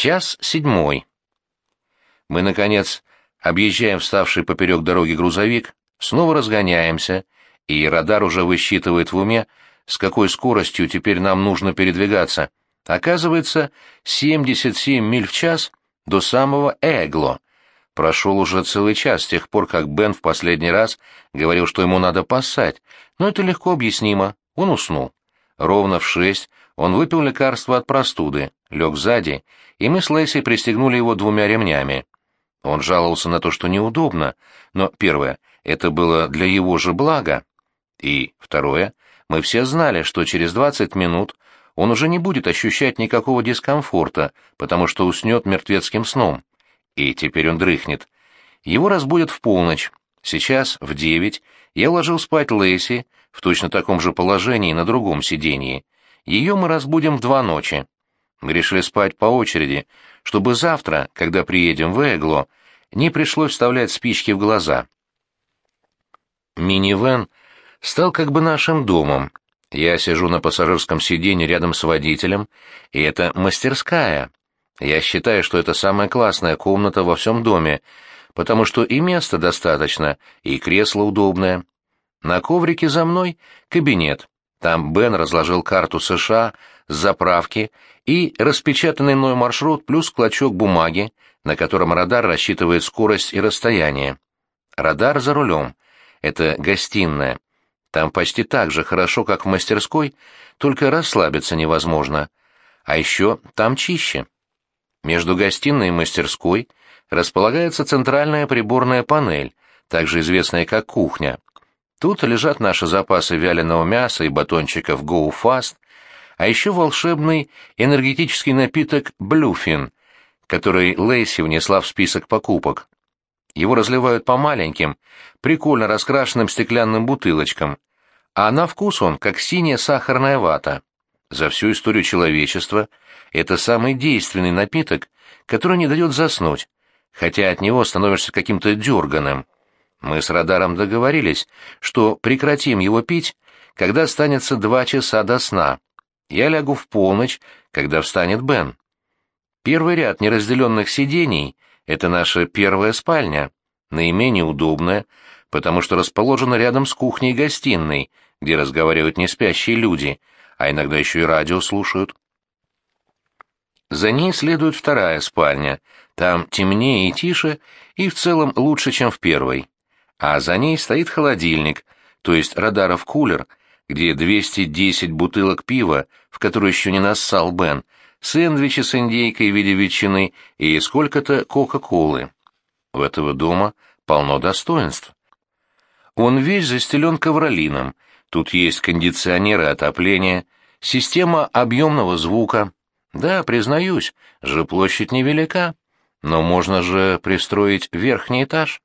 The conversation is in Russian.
Час седьмой. Мы, наконец, объезжаем вставший поперек дороги грузовик, снова разгоняемся, и радар уже высчитывает в уме, с какой скоростью теперь нам нужно передвигаться. Оказывается, 77 миль в час до самого Эгло. Прошел уже целый час с тех пор, как Бен в последний раз говорил, что ему надо пасать, но это легко объяснимо. Он уснул. Ровно в шесть он выпил лекарство от простуды, лег сзади, и мы с Лэйси пристегнули его двумя ремнями. Он жаловался на то, что неудобно, но, первое, это было для его же блага, и, второе, мы все знали, что через двадцать минут он уже не будет ощущать никакого дискомфорта, потому что уснет мертвецким сном. И теперь он дрыхнет. Его разбудят в полночь. Сейчас, в девять, я ложил спать Лэйси в точно таком же положении на другом сиденье. Ее мы разбудим в два ночи. Мы решили спать по очереди, чтобы завтра, когда приедем в Эгло, не пришлось вставлять спички в глаза. Минивэн стал как бы нашим домом. Я сижу на пассажирском сиденье рядом с водителем, и это мастерская. Я считаю, что это самая классная комната во всем доме, потому что и места достаточно, и кресло удобное. На коврике за мной кабинет. Там Бен разложил карту США заправки и распечатанный мной маршрут плюс клочок бумаги, на котором радар рассчитывает скорость и расстояние. Радар за рулем. Это гостиная. Там почти так же хорошо, как в мастерской, только расслабиться невозможно. А еще там чище. Между гостиной и мастерской располагается центральная приборная панель, также известная как кухня. Тут лежат наши запасы вяленого мяса и батончиков Go Fast, а еще волшебный энергетический напиток Блюфин, который Лейси внесла в список покупок. Его разливают по маленьким, прикольно раскрашенным стеклянным бутылочкам, а на вкус он как синяя сахарная вата. За всю историю человечества это самый действенный напиток, который не дает заснуть, хотя от него становишься каким-то дерганым. Мы с радаром договорились, что прекратим его пить, когда останется два часа до сна. Я лягу в полночь, когда встанет Бен. Первый ряд неразделенных сидений — это наша первая спальня, наименее удобная, потому что расположена рядом с кухней и гостиной, где разговаривают неспящие люди, а иногда еще и радио слушают. За ней следует вторая спальня, там темнее и тише, и в целом лучше, чем в первой а за ней стоит холодильник, то есть радаров кулер, где 210 бутылок пива, в которые еще не нассал Бен, сэндвичи с индейкой в виде ветчины и сколько-то Кока-Колы. У этого дома полно достоинств. Он весь застелен ковролином, тут есть кондиционеры отопление, система объемного звука. Да, признаюсь, жилплощадь невелика, но можно же пристроить верхний этаж.